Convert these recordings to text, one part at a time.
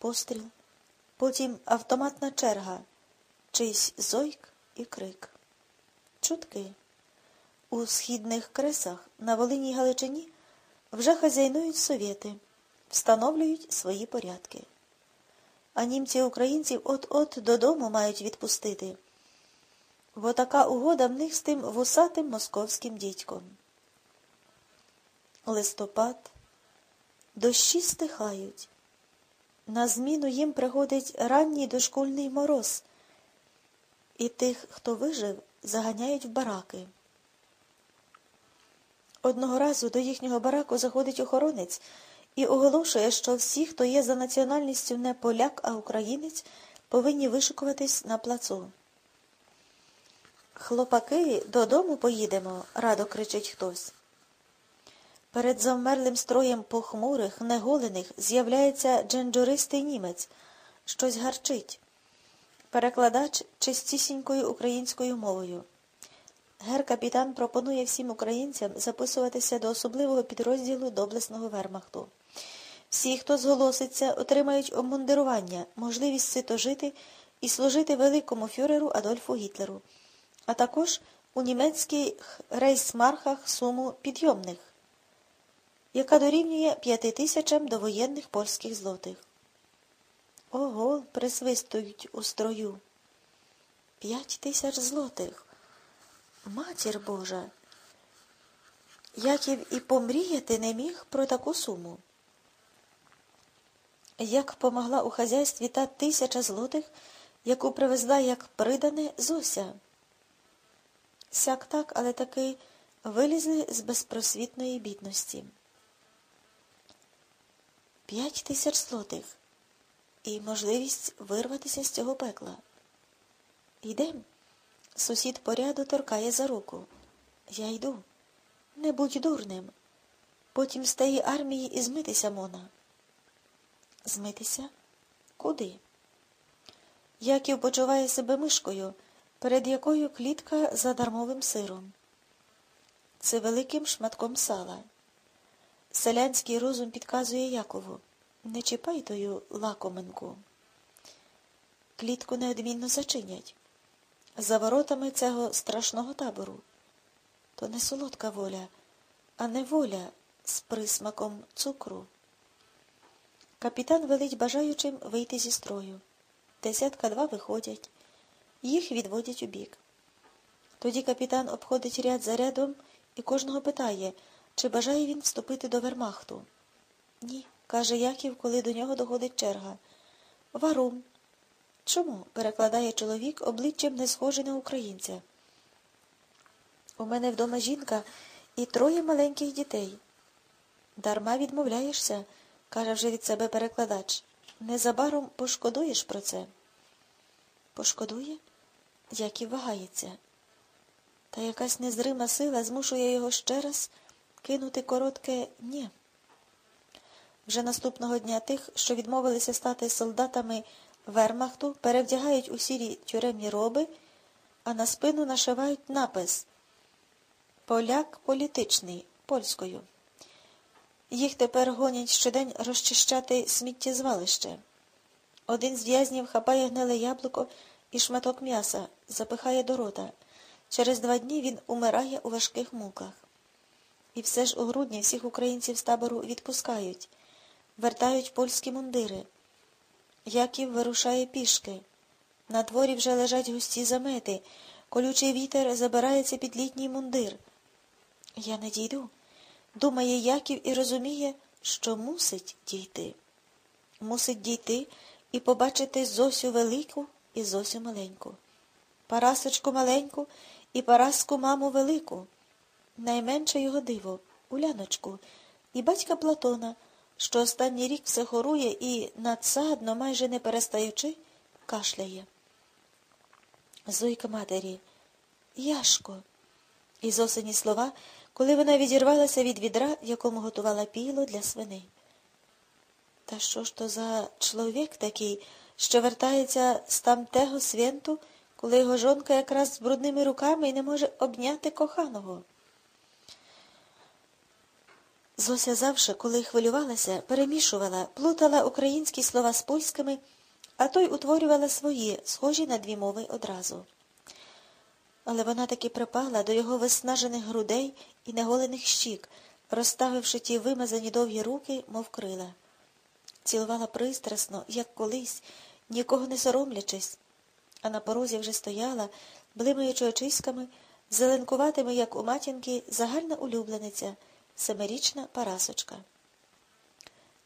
постріл, потім автоматна черга, чийсь зойк і крик. Чутки. У східних кресах на Волині Галичині вже хазяйнують совєти, встановлюють свої порядки. А німці українців от-от додому мають відпустити, бо така угода в них з тим вусатим московським дідьком. Листопад, дощі стихають. На зміну їм приходить ранній дошкульний мороз, і тих, хто вижив, заганяють в бараки. Одного разу до їхнього бараку заходить охоронець і оголошує, що всі, хто є за національністю не поляк, а українець, повинні вишикуватись на плацу. Хлопаки, додому поїдемо, радо кричить хтось. Перед завмерлим строєм похмурих, неголених з'являється дженджуристий німець, щось гарчить. Перекладач чистісінькою українською мовою. Гер капітан пропонує всім українцям записуватися до особливого підрозділу доблесного вермахту. Всі, хто зголоситься, отримають обмундирування, можливість сито жити і служити великому фюреру Адольфу Гітлеру, а також у німецьких рейсмархах суму підйомних, яка дорівнює п'яти тисячам довоєнних польських злотих. Ого, присвистують у строю. П'ять тисяч злотих. Матір Божа. Яків і помріяти не міг про таку суму. Як помогла у хазяйстві та тисяча злотих, яку привезла як придане Зося. Сяк так, але таки вилізли з безпросвітної бідності. П'ять тисяч злотих і можливість вирватися з цього пекла. Йдем. Сусід поряду торкає за руку. Я йду. Не будь дурним. Потім з тієї армії і змитися мона. Змитися? Куди? Яків почуває себе мишкою, перед якою клітка за дармовим сиром. Це великим шматком сала. Селянський розум підказує Якову. Не чіпай тою лакоминку. Клітку неодмінно зачинять. За воротами цього страшного табору. То не солодка воля, а не воля з присмаком цукру. Капітан велить бажаючим вийти зі строю. Десятка два виходять, їх відводять у бік. Тоді капітан обходить ряд за рядом і кожного питає, чи бажає він вступити до вермахту. Ні, каже Яків, коли до нього доходить черга. Варум. Чому? перекладає чоловік обличчям не схожий на українця. У мене вдома жінка і троє маленьких дітей. Дарма відмовляєшся, каже вже від себе перекладач. Незабаром пошкодуєш про це. Пошкодує? Як і вагається. Та якась незрима сила змушує його ще раз кинути коротке «ні». Вже наступного дня тих, що відмовилися стати солдатами вермахту, перевдягають у сірі тюремні роби, а на спину нашивають напис Поляк політичний польською. Їх тепер гонять щодень розчищати сміттєзвалище. Один з в'язнів хапає гниле яблуко і шматок м'яса, запихає до рота. Через два дні він умирає у важких муках. І все ж у грудні всіх українців з табору відпускають, вертають польські мундири. Яків вирушає пішки. На дворі вже лежать густі замети, колючий вітер забирається під літній мундир. Я не дійду, думає Яків і розуміє, що мусить дійти. Мусить дійти і побачити Зосю велику і Зосю маленьку, Парасочку маленьку і Параску маму велику, найменше його диво, Уляночку, і батька Платона що останній рік все хорує і надсадно, майже не перестаючи, кашляє. Зойка матері, Яшко. І зосені слова, коли вона відірвалася від відра, якому готувала піло для свини. Та що ж то за чоловік такий, що вертається з тамтего свенту, коли його жонка якраз з брудними руками і не може обняти коханого? Зося завше, коли хвилювалася, перемішувала, плутала українські слова з польськими, а той утворювала свої, схожі на дві мови одразу. Але вона таки припала до його виснажених грудей і неголених щік, розставивши ті вимазані довгі руки, мов крила. Цілувала пристрасно, як колись, нікого не соромлячись, а на порозі вже стояла, блимаючи очиськами, зеленкуватими, як у матінки, загальна улюблениця, семирічна парасочка.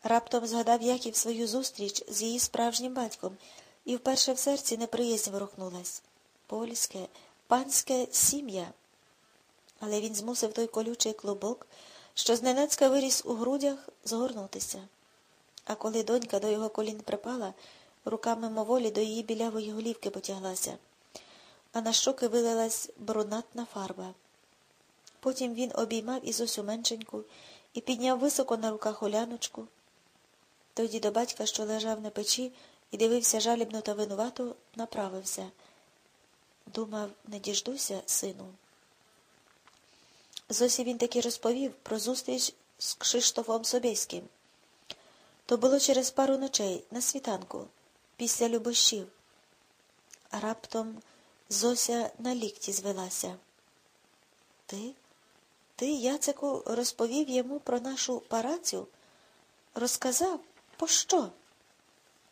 Раптом згадав Яків свою зустріч з її справжнім батьком, і вперше в серці неприязнь ворухнулась. Польське, панське сім'я. Але він змусив той колючий клубок, що зненацька виріс у грудях, згорнутися. А коли донька до його колін припала, рука мимоволі до її білявої голівки потяглася, а на щоки вилилась брунатна фарба. Потім він обіймав Ізусю меншеньку і підняв високо на руках Оляночку. Тоді до батька, що лежав на печі і дивився жалібно та винувато, направився. Думав, не діждуся, сину. Зосі він таки розповів про зустріч з Кшиштофом Собєським. То було через пару ночей на світанку, після любощів. А раптом Зося на лікті звелася. Ти? Ти, Яцеку, розповів йому про нашу парацю? Розказав? Пощо?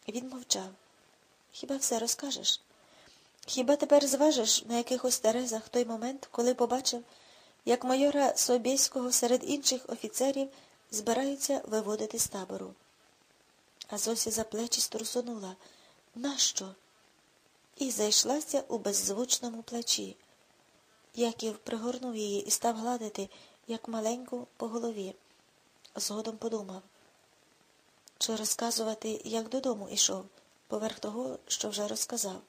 Він мовчав. Хіба все розкажеш? Хіба тепер зважиш на якихось терезах той момент, коли побачив, як майора Собєського серед інших офіцерів збираються виводити з табору? А Зося за плечі струсонула. Нащо? І зайшлася у беззвучному плачі. Яків пригорнув її і став гладити, як маленьку, по голові. Згодом подумав, чи розказувати, як додому ішов, поверх того, що вже розказав.